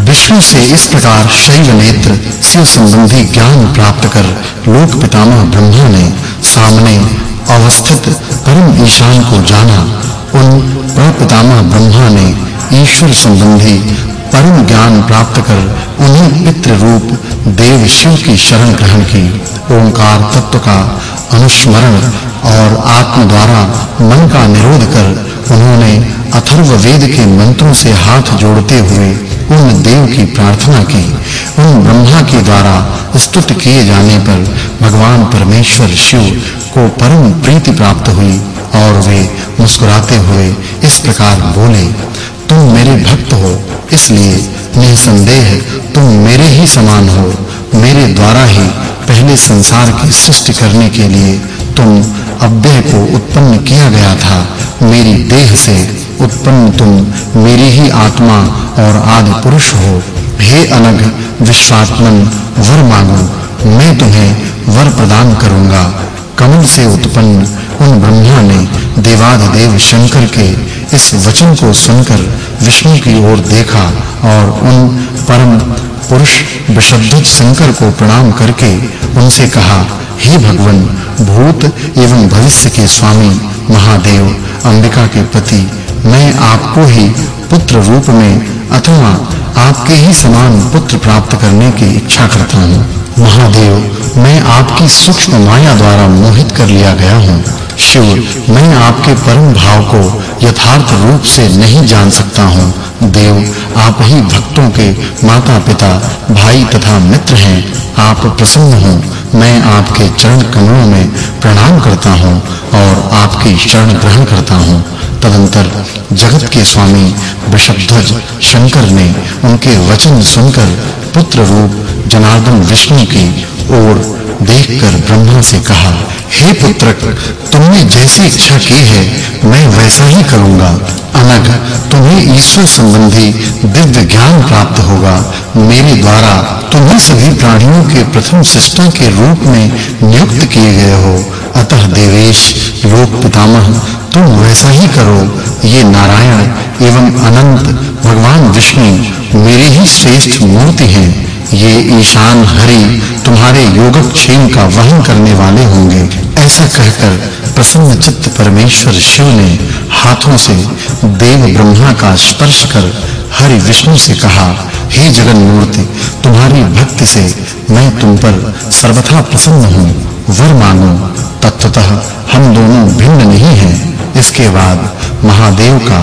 विष्णु से इस प्रकार शैव नेत्र, शिव संबंधी ज्ञान प्राप्त कर लोक पितामह ब्रह्मा ने सामने अवस्थित परम ईशान को जाना, उन प्रपितामह ब्रह्मा ने ईश्वर संबंधी परम ज्ञान प्राप्त कर उन्हें पितृ रूप देव शिव की शरण ग्रहण की। ओंकार तत्व का अनुस्मरण और आत्म द्वारा मन का निरोध कर उन्होंने अथर्व वेद के मंत्रों से हाथ जोड़ते हुए उन देव की प्रार्थना की, उन ब्रह्मा के द्वारा स्तुत किए जाने पर भगवान परमेश्वर शिव को परम प्रीति प्राप्त हुई और वे मुस्कुराते हुए इस प्रकार बोले, तुम मेरे भक्त हो, इसलिए निसंदेह तुम मेरे ही समान हो। मेरे द्वारा ही पहले संसार की सृष्टि करने के लिए तुम अव्यय को उत्पन्न किया गया था। मेरी देह से उत्पन्न तुम, मेरी ही आत्मा और आदि पुरुष हो। हे अनग विश्वात्मन, वर मांगो मैं तुम्हें वर प्रदान करूँगा। कमल से उत्पन्न उन ब्रह्मा ने देवाधिदेव शंकर के इस वचन को सुनकर विष्णु की ओर देखा और उन परम पुरुष विशुद्ध शंकर को प्रणाम करके उनसे कहा, हे भगवन, भूत एवं भविष्य के स्वामी, महादेव, अंबिका के पति, मैं आपको ही पुत्र रूप में अथवा आपके ही समान पुत्र प्राप्त करने की इच्छा करता हूँ। महादेव, मैं आपकी सूक्ष्म माया द्वारा मोहित कर लिया गया हूँ। शिव मैं आपके परम भाव को यथार्थ रूप से नहीं जान सकता हूँ। देव, आप ही भक्तों के माता-पिता, भाई तथा मित्र हैं। आप प्रसन्न हो। मैं आपके चरण कमलों में प्रणाम करता हूँ और आपकी शरण ग्रहण करता हूँ। तदंतर जगत के स्वामी वृषभध्वज शंकर ने उनके वचन सुनकर पुत्र रूप जनार्दन विष्णु की ओर देखकर ब्रह्मा से कहा, हे पुत्र तुमने जैसी इच्छा की है, मैं वैसा ही करूँगा। अनग, तुम्हें ईश्वर संबंधी दिव्य ज्ञान प्राप्त होगा। मेरे द्वारा तुम्हें सभी प्राणियों के प्रथम सृष्टा के रूप में नियुक्त किए गए हो। अतः देवेश, लोक पितामह, तुम वैसा ही करो। ये नारायण एवं अनंत, भगवान विष्णु मेरी ही श्रेष्ठ मूर्ति हैं। ये ईशान हरि तुम्हारे योगक्षेम का वहन करने वाले होंगे। ऐसा कहकर प्रसन्न चित्त परमेश्वर शिव ने हाथों से देव ब्रह्मा का स्पर्श कर हरि विष्णु से कहा, हे जगन मूर्ति तुम्हारी भक्ति से मैं तुम पर सर्वथा प्रसन्न हूँ। वर मांगो तत्वतः हम दोनों भिन्न नहीं हैं। इसके बाद महादेव का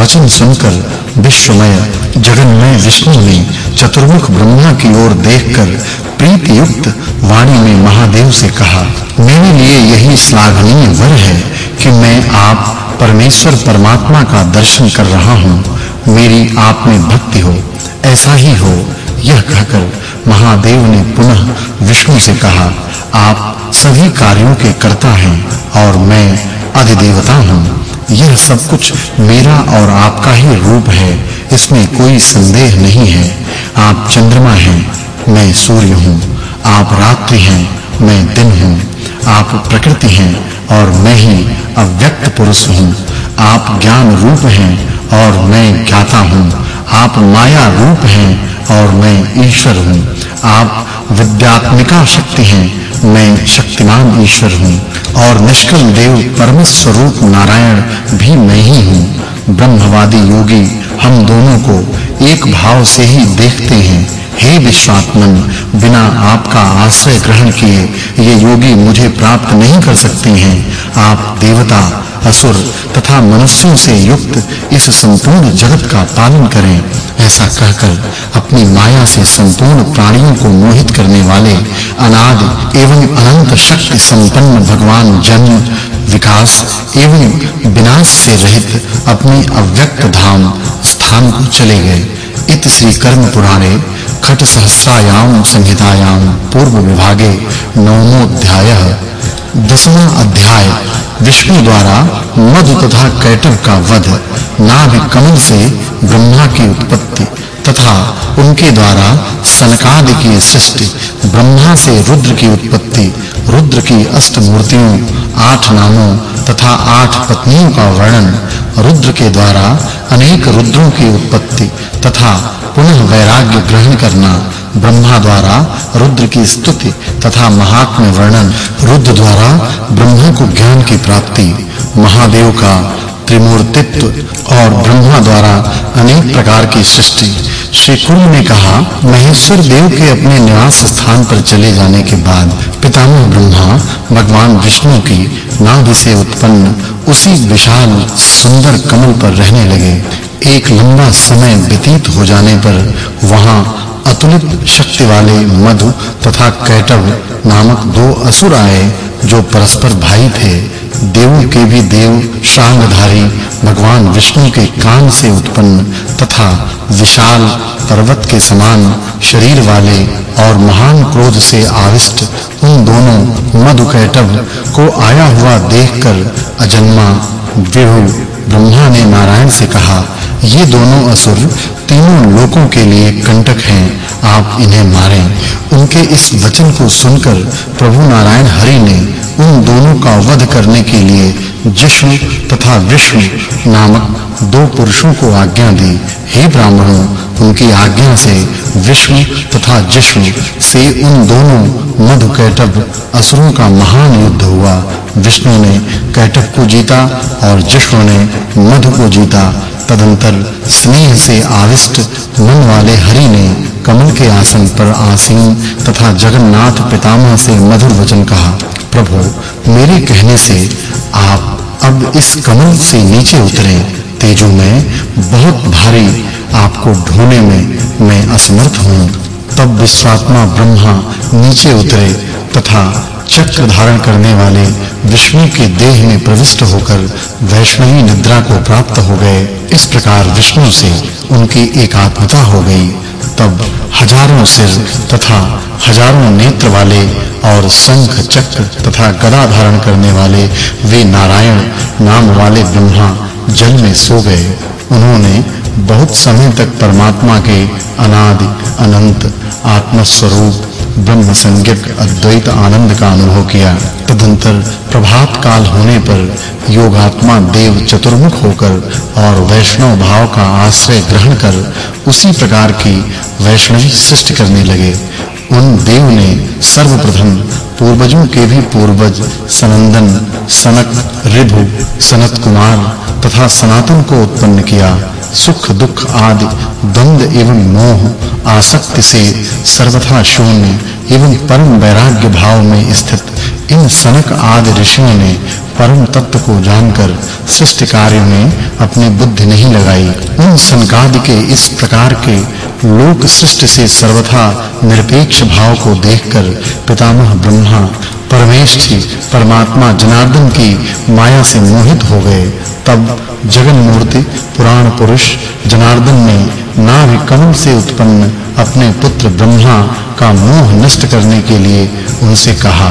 वचन सुनकर विश्वमय जगन्मय विष्णु ने चतुर्मुख ब्रह्मा की ओर देखकर प्रीति युक्त वाणी में महादेव से कहा, मेरे लिए यही श्लाघनीय वर है कि मैं आप परमेश्वर परमात्मा का दर्शन कर रहा हूँ। मेरी आप में भक्ति हो, ऐसा ही हो। यह कहकर महादेव ने पुनः विष्णु से कहा, आप सभी कार्यों के कर्ता हैं और मैं अधिदेवता हूँ यह सब कुछ मेरा और आपका ही रूप है, इसमें कोई संदेह नहीं है। आप चंद्रमा हैं, मैं सूर्य हूँ। आप रात्रि हैं, मैं दिन हूँ। आप प्रकृति हैं और मैं ही अव्यक्त पुरुष हूँ। आप ज्ञान रूप हैं और मैं ज्ञाता हूँ। आप माया रूप हैं और मैं ईश्वर हूँ। आप विद्यात्मिका शक्ति हैं, मैं शक्तिमान ईश्वर हूँ। और निष्कल देव परम स्वरूप नारायण भी मैं ही हूँ। ब्रह्मवादी योगी, हम दोनों को एक भाव से ही देखते हैं। हे विश्वात्मन, बिना आपका आश्रय ग्रहण किए ये योगी मुझे प्राप्त नहीं कर सकते हैं। आप देवता असुर तथा मनुष्यों से युक्त इस संपूर्ण जगत का पालन करें, ऐसा कहकर अपनी माया से संपूर्ण प्राणियों को मोहित करने वाले अनाद एवं अनंत शक्ति संपन्न भगवान जन्म विकास एवं विनाश से रहित अपनी अव्यक्त धाम स्थान को चले गए। इत श्री कर्म पुराणे खट सहस्रायाम संहितायाम पूर्व विभागे नवमो अध्यायः दसवां अध्याय विष्णु द्वारा मधु तथा कैटर का वध नाभि कमल से ब्रह्मा की उत्पत्ति, तथा उनके द्वारा सनकादि की सृष्टि, ब्रह्मा से रुद्र की उत्पत्ति, रुद्र की अष्ट मूर्तियों आठ नामों तथा आठ पत्नियों का वर्णन रुद्र के द्वारा अनेक रुद्रों की उत्पत्ति तथा पुनः वैराग्य ग्रहण करना ब्रह्मा द्वारा, रुद्र की स्तुति तथा महात्म्य वर्णन रुद्र द्वारा ब्रह्मा को ज्ञान की प्राप्ति, महादेव का त्रिमूर्तित्व और ब्रह्मा द्वारा अनेक प्रकार की सृष्टि श्री ने कहा, महेश्वर देव के अपने निवास स्थान पर चले जाने के बाद पितामह ब्रह्मा, भगवान विष्णु की नाभि से उत्पन्न उसी विशाल, सुंदर कमल पर रहने लगे। एक लंबा समय व्यतीत हो जाने पर वहाँ अतुलित शक्ति वाले मधु तथा कैटव नामक दो असुर आए जो परस्पर भाई थे, देवों के भी देव शांगधारी भगवान विष्णु के कान से उत्पन्न तथा विशाल पर्वत के समान शरीर वाले और महान क्रोध से आविष्ट उन दोनों मधुकैटभ को आया हुआ देखकर अजन्मा विहु ब्रह्मा ने नारायण से कहा ये दोनों असुर तीनों लोकों के लिए कंटक हैं। आप इन्हें मारें। उनके इस वचन को सुनकर प्रभु नारायण हरि ने उन दोनों का वध करने के लिए जिष्णु तथा विष्णु नामक दो पुरुषों को आज्ञा दी, हे ब्राह्मणों, उनकी आज्ञा से विष्णु तथा जिष्णु से उन दोनों मधु कैटभ असुरों का महान युद्ध हुआ। विष्णु ने कैटभ को जीता और जिष्णु ने मधु को जीता। तदंतर स्नेह से आविष्ट मन वाले हरि ने कमल के आसन पर आसीन तथा जगन्नाथ पितामह से मधुर वचन कहा, प्रभु, मेरे कहने से आप अब इस कमल से नीचे उतरे। तेजो में बहुत भारी आपको ढोने में मैं असमर्थ हूँ। तब विश्वात्मा ब्रह्मा नीचे उतरे तथा चक्र धारण करने वाले विष्णु के देह में प्रविष्ट होकर वैष्णवी निद्रा को प्राप्त हो गए। इस प्रकार विष्णु से उनकी एकात्मता हो गई। तब हज़ारों सिर तथा हज़ारों नेत्र वाले और संख चक्र तथा गदा धारण करने वाले वे नारायण नाम वाले ब्रह्मा जल में सो गए। उन्होंने बहुत समय तक परमात्मा के अनादि अनंत आत्म स्वरूप ब्रह्म संज्ञक अद्वैत आनंद का अनुभव किया। तदंतर प्रभात काल होने पर योगात्मा देव चतुर्मुख होकर और वैष्णव भाव का आश्रय ग्रहण कर उसी प्रकार की वैष्णवी सृष्टि करने लगे। उन देव ने सर्वप्रथम पूर्वजों के भी पूर्वज सनंदन, सनक ऋभु सनत कुमार तथा सनातन को उत्पन्न किया। सुख, दुख आदि, द्वंद एवं मोह, आसक्ति से सर्वथा शून्य एवं परम वैराग्य भाव में स्थित इन सनक आदि ऋषियों ने परम तत्व को जानकर सृष्टि कार्य में अपनी बुद्धि नहीं लगाई। उन सनकादि के इस प्रकार के लोक सृष्टि से सर्वथा निरपेक्ष भाव को देखकर पितामह ब्रह्मा परमेश्वरी परमात्मा जनार्दन की माया से मोहित हो गए। तब जगन मूर्ति पुराण पुरुष, जनार्दन ने नाभि कमल से उत्पन्न अपने पुत्र ब्रह्मा का मोह नष्ट करने के लिए उनसे कहा